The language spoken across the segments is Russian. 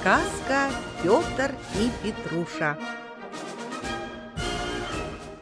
Сказка Петр и Петруша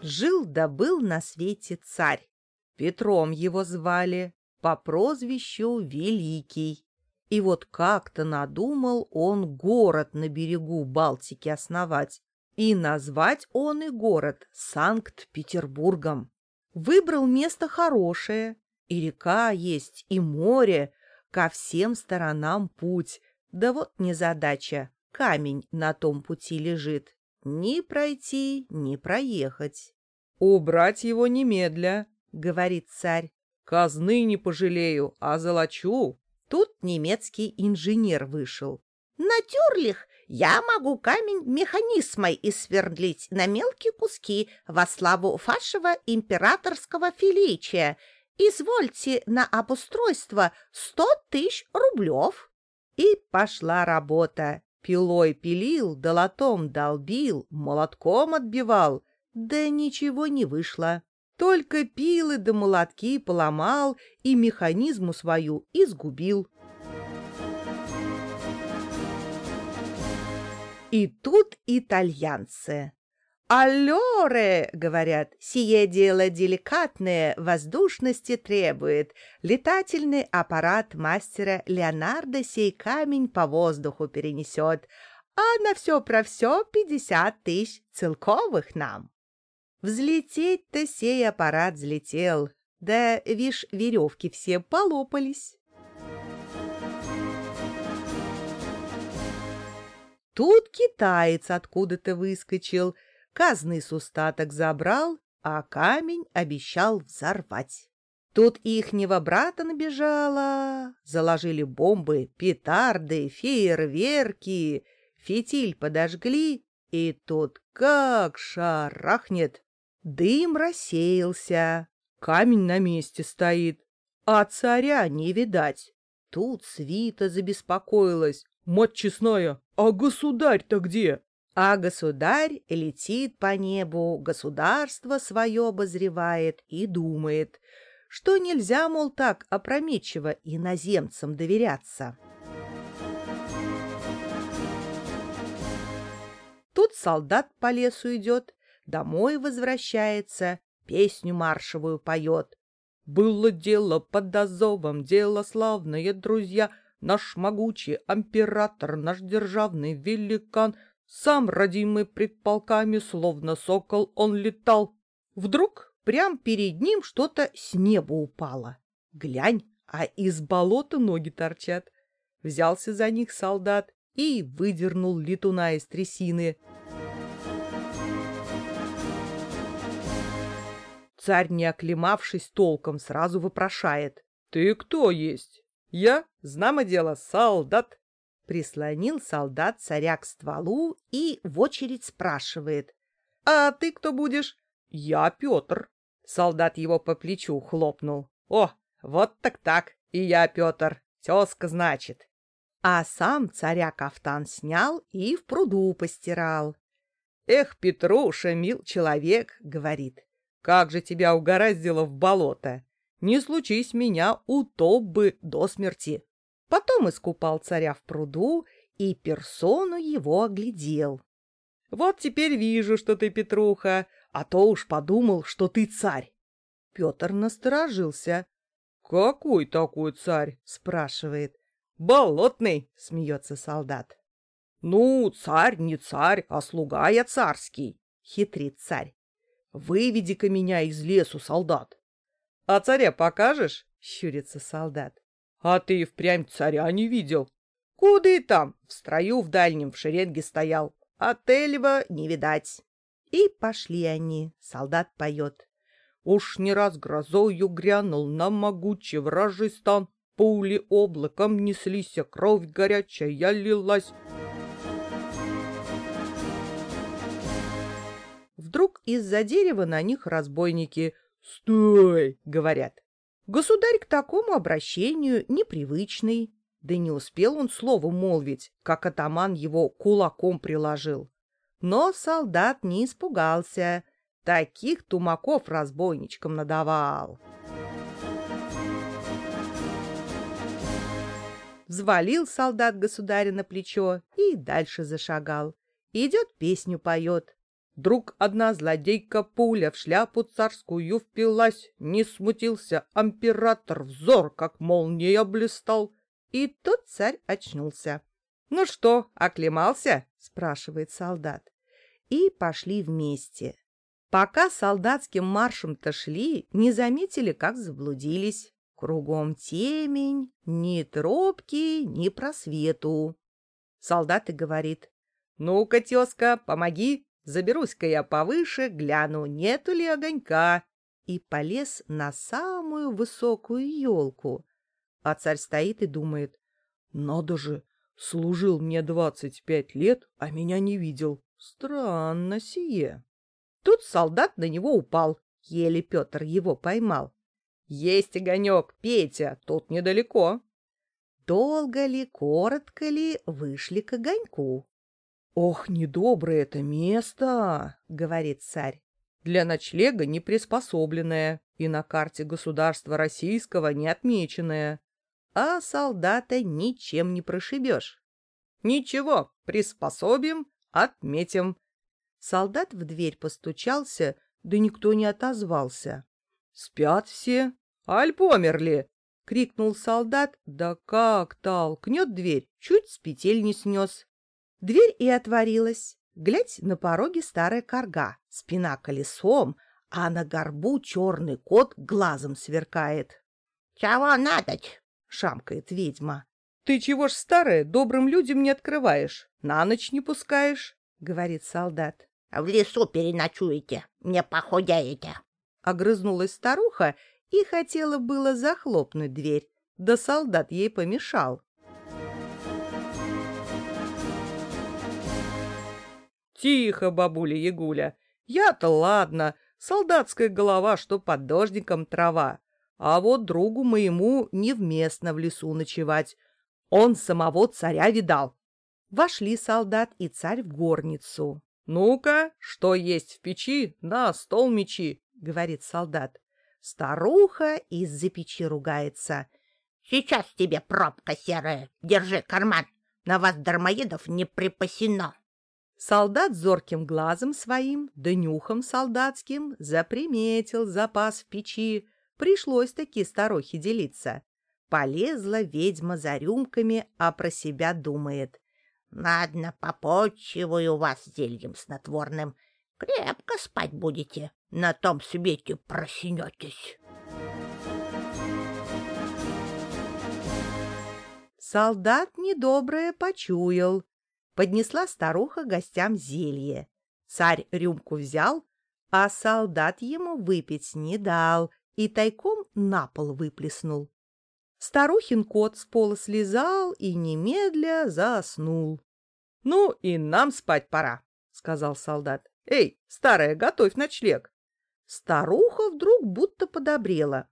Жил да был на свете царь. Петром его звали, по прозвищу Великий. И вот как-то надумал он город на берегу Балтики основать. И назвать он и город Санкт-Петербургом. Выбрал место хорошее, и река есть, и море, ко всем сторонам путь. Да вот незадача, камень на том пути лежит. Ни пройти, ни проехать. — Убрать его немедля, — говорит царь. — Казны не пожалею, а золочу. Тут немецкий инженер вышел. — Натюрлих, я могу камень механизмой исвердлить на мелкие куски во славу вашего императорского филичия. Извольте на обустройство сто тысяч рублев. И пошла работа. Пилой пилил, долотом долбил, молотком отбивал. Да ничего не вышло. Только пилы да молотки поломал и механизму свою изгубил. И тут итальянцы. «Аллоре!» — говорят, — «сие дело деликатное, воздушности требует. Летательный аппарат мастера Леонардо сей камень по воздуху перенесет, а на все про все пятьдесят тысяч целковых нам». Взлететь-то сей аппарат взлетел, да, вишь, веревки все полопались. Тут китаец откуда-то выскочил, казный с устаток забрал, а камень обещал взорвать. Тут ихнего брата набежало, заложили бомбы, петарды, фейерверки, фитиль подожгли, и тут как шарахнет. Дым рассеялся, камень на месте стоит, а царя не видать. Тут свита забеспокоилась. «Мать честная, а государь-то где?» А государь летит по небу, государство свое обозревает и думает, что нельзя, мол, так опрометчиво иноземцам доверяться. Тут солдат по лесу идет, домой возвращается, песню маршевую поет. «Было дело под Азовом, дело славное, друзья, наш могучий император, наш державный великан, сам родимый пред полками, словно сокол, он летал. Вдруг прям перед ним что-то с неба упало. Глянь, а из болота ноги торчат. Взялся за них солдат и выдернул летуна из трясины. Царь, не оклемавшись толком, сразу вопрошает. — Ты кто есть? Я, знамо дело, солдат. Прислонил солдат царя к стволу и в очередь спрашивает. — А ты кто будешь? — Я Петр. Солдат его по плечу хлопнул. — О, вот так так, и я Петр, тезка значит. А сам царя кафтан снял и в пруду постирал. — Эх, Петруша, мил человек, — говорит, — как же тебя угораздило в болото. Не случись меня, утоп бы до смерти. Потом искупал царя в пруду и персону его оглядел. Вот теперь вижу, что ты Петруха, а то уж подумал, что ты царь. Петр насторожился. — Какой такой царь? — спрашивает. — Болотный, — смеется солдат. — Ну, царь не царь, а слуга я царский, — хитрит царь. — Выведи-ка меня из лесу, солдат. — А царя покажешь? — щурится солдат. — А ты впрямь царя не видел? — Куда и там? В строю в дальнем в шеренге стоял. А Тельва не видать. И пошли они. Солдат поет. Уж не раз грозою грянул на могучий вражий стан. Пули облаком неслись, а кровь горячая лилась. Вдруг из-за дерева на них разбойники — «Стой!» — говорят. Государь к такому обращению непривычный. Да не успел он слово молвить, как атаман его кулаком приложил. Но солдат не испугался. Таких тумаков разбойничкам надавал. Взвалил солдат государя на плечо и дальше зашагал. Идет, песню поет. Вдруг одна злодейка пуля в шляпу царскую впилась, не смутился император, взор, как молния блистал. И тот царь очнулся. «Ну что, оклемался?» — спрашивает солдат. И пошли вместе. Пока солдатским маршем-то шли, не заметили, как заблудились. Кругом темень, ни тропки, ни просвету. Солдат и говорит. «Ну-ка, тезка, помоги, заберусь-ка я повыше, гляну, нету ли огонька». И полез на самую высокую елку. А царь стоит и думает. «Надо же, служил мне двадцать пять лет, а меня не видел. Странно сие». Тут солдат на него упал, еле Петр его поймал. Есть огонек, Петя, тут недалеко. Долго ли, коротко ли, вышли к огоньку. «Ох, недоброе это место!» — говорит царь. «Для ночлега не приспособленное и на карте государства российского не отмеченное. А солдата ничем не прошибешь. Ничего, приспособим, отметим». Солдат в дверь постучался, да никто не отозвался. «Спят все? Аль померли?» — крикнул солдат. Да как толкнет дверь, чуть с петель не снес. Дверь и отворилась. Глядь, на пороге старая корга, спина колесом, а на горбу черный кот глазом сверкает. — Чего надоть? — шамкает ведьма. — Ты чего ж старая, добрым людям не открываешь, на ночь не пускаешь? — говорит солдат. — В лесу переночуете, не походяете. Огрызнулась старуха и хотела было захлопнуть дверь, да солдат ей помешал. «Тихо, бабуля Ягуля, я-то ладно, солдатская голова, что под дождиком трава, а вот другу моему невместно в лесу ночевать, он самого царя видал». Вошли солдат и царь в горницу. «Ну-ка, что есть в печи, на стол мечи!» говорит солдат. Старуха из-за печи ругается. Сейчас тебе пробка серая. Держи карман. На вас, дармоедов, не припасено. Солдат зорким глазом своим, да нюхом солдатским, заприметил запас в печи. Пришлось таки старухе делиться. Полезла ведьма за рюмками, а про себя думает. Ладно, попотчиваю вас зельем снотворным. Крепко спать будете, на том свете проснетесь. Солдат недоброе почуял. Поднесла старуха гостям зелье. Царь рюмку взял, а солдат ему выпить не дал и тайком на пол выплеснул. Старухин кот с пола слезал и немедля заснул. — Ну и нам спать пора, — сказал солдат. «Эй, старая, готовь ночлег!» Старуха вдруг будто подобрела.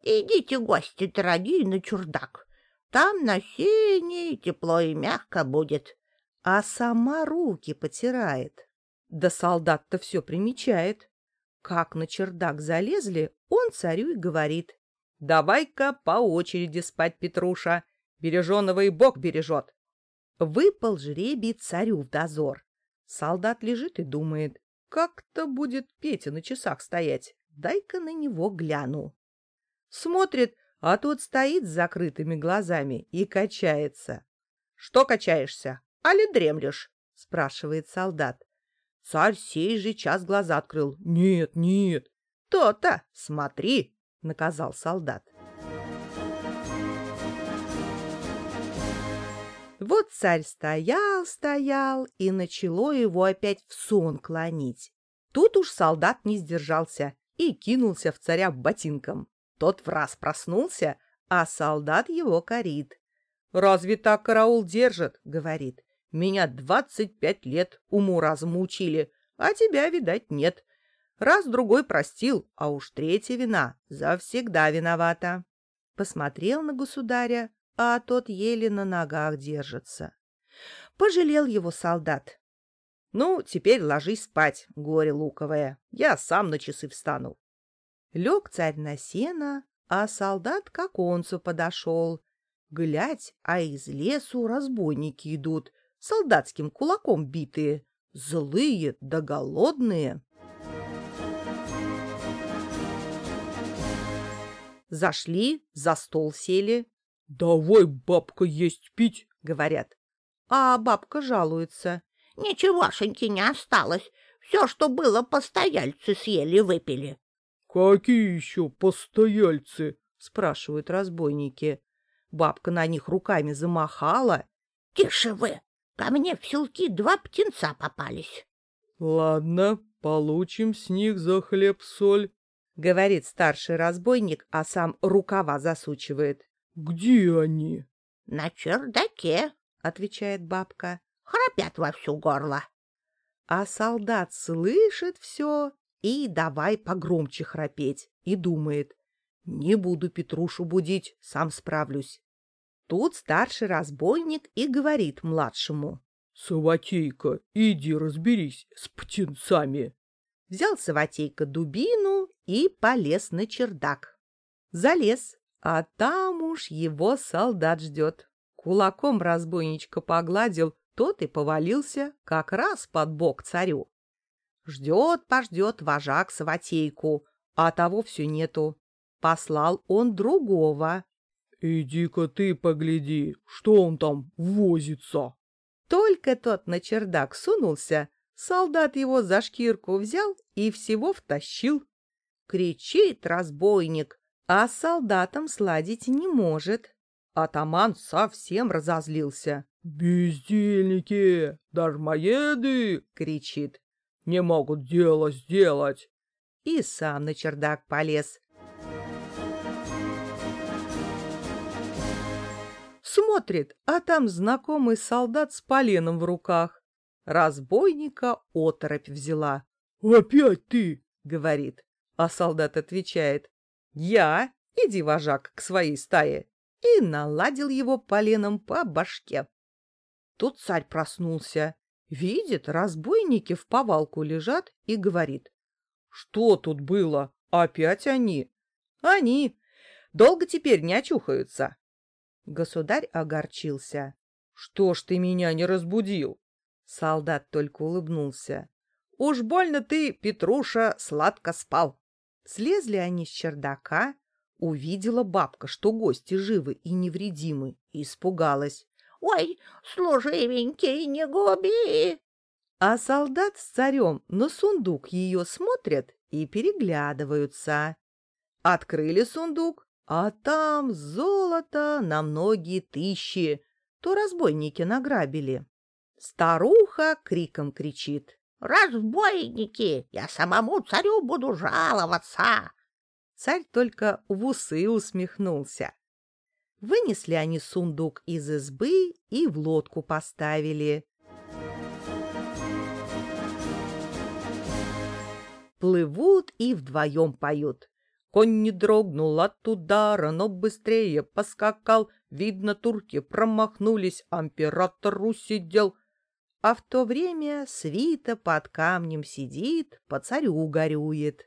«Идите, гости дорогие, на чурдак. Там на сене тепло и мягко будет». А сама руки потирает. Да солдат-то все примечает. Как на чердак залезли, он царю и говорит. «Давай-ка по очереди спать, Петруша. Береженого и Бог бережет». Выпал жребий царю в дозор. Солдат лежит и думает, как-то будет Петя на часах стоять. Дай-ка на него гляну. Смотрит, а тот стоит с закрытыми глазами и качается. — Что качаешься? Али дремлешь? — спрашивает солдат. Царь сей же час глаза открыл. — Нет, нет. То — То-то, смотри, — наказал солдат. Вот царь стоял, стоял, и начало его опять в сон клонить. Тут уж солдат не сдержался и кинулся в царя ботинком. Тот в раз проснулся, а солдат его корит. «Разве так караул держит?» — говорит. «Меня двадцать пять лет уму-разуму учили, а тебя, видать, нет. Раз-другой простил, а уж третья вина завсегда виновата». Посмотрел на государя, а тот еле на ногах держится. Пожалел его солдат. «Ну, теперь ложись спать, горе луковое, я сам на часы встану». Лег царь на сено, а солдат к оконцу подошел. Глядь, а из лесу разбойники идут, солдатским кулаком битые, злые да голодные. Зашли, за стол сели. — Давай, бабка, есть пить, — говорят. А бабка жалуется. — Ничегошеньки не осталось. Все, что было, постояльцы съели-выпили. — Какие еще постояльцы? — спрашивают разбойники. Бабка на них руками замахала. — Тише вы! Ко мне в селки два птенца попались. — Ладно, получим с них за хлеб-соль, — говорит старший разбойник, а сам рукава засучивает. — Где они? — На чердаке, — отвечает бабка. — Храпят во всю горло. А солдат слышит все и давай погромче храпеть, и думает. Не буду Петрушу будить, сам справлюсь. Тут старший разбойник и говорит младшему. — Саватейка, иди разберись с птенцами. Взял Саватейка дубину и полез на чердак. Залез, а там уж его солдат ждет. Кулаком разбойничка погладил, тот и повалился как раз под бок царю. Ждет-пождет вожак Саватейку, а того все нету. Послал он другого. «Иди-ка ты погляди, что он там возится!» Только тот на чердак сунулся, солдат его за шкирку взял и всего втащил. Кричит разбойник, а солдатом сладить не может. Атаман совсем разозлился. «Бездельники, дармоеды!» — кричит. «Не могут дело сделать!» И сам на чердак полез, Смотрит, а там знакомый солдат с поленом в руках. Разбойника оторопь взяла. «Опять ты!» — говорит. А солдат отвечает. «Я? Иди, вожак, к своей стае!» И наладил его поленом по башке. Тут царь проснулся. Видит, разбойники в повалку лежат и говорит. «Что тут было? Опять они?» «Они! Долго теперь не очухаются!» Государь огорчился. — Что ж ты меня не разбудил? Солдат только улыбнулся. — Уж больно ты, Петруша, сладко спал. Слезли они с чердака. Увидела бабка, что гости живы и невредимы, и испугалась. — Ой, служивенький, не губи! А солдат с царем на сундук ее смотрят и переглядываются. Открыли сундук, а там золото на многие тысячи, то разбойники награбили. Старуха криком кричит. «Разбойники! Я самому царю буду жаловаться!» Царь только в усы усмехнулся. Вынесли они сундук из избы и в лодку поставили. Плывут и вдвоем поют. Конь не дрогнул от удара, но быстрее поскакал. Видно, турки промахнулись, император усидел. А в то время свита под камнем сидит, по царю горюет.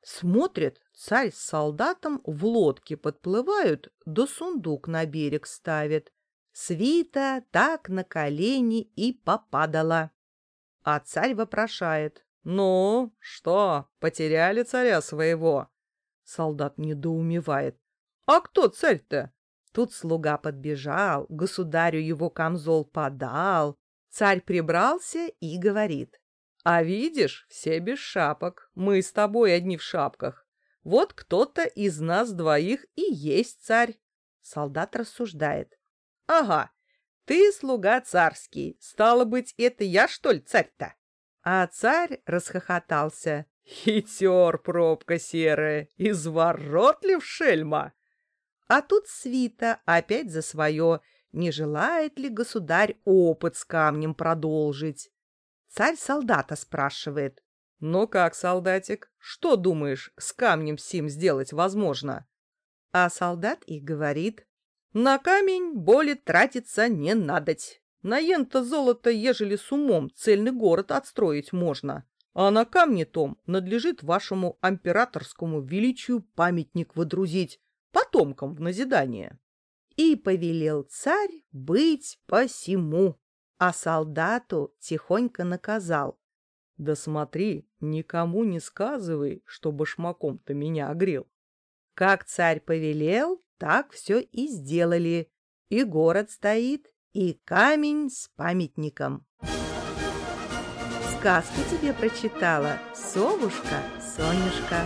Смотрит, царь с солдатом в лодке подплывают, да сундук на берег ставит. Свита так на колени и попадала. А царь вопрошает. «Ну, что, потеряли царя своего?» Солдат недоумевает. «А кто царь-то?» Тут слуга подбежал, государю его камзол подал. Царь прибрался и говорит. «А видишь, все без шапок. Мы с тобой одни в шапках. Вот кто-то из нас двоих и есть царь». Солдат рассуждает. «Ага, ты слуга царский. Стало быть, это я, что ли, царь-то?» А царь расхохотался. Хитер, пробка серая, изворотлив шельма. А тут свита опять за свое. Не желает ли государь опыт с камнем продолжить? Царь солдата спрашивает. «Ну как, солдатик, что думаешь, с камнем сим сделать возможно?» А солдат и говорит. «На камень боли тратиться не надоть. На ента золото, ежели с умом, цельный город отстроить можно а на камне том надлежит вашему императорскому величию памятник водрузить потомкам в назидание. И повелел царь быть посему, а солдату тихонько наказал. Да смотри, никому не сказывай, что башмаком-то меня огрел. Как царь повелел, так все и сделали. И город стоит, и камень с памятником. Сказку тебе прочитала совушка Сонюшка.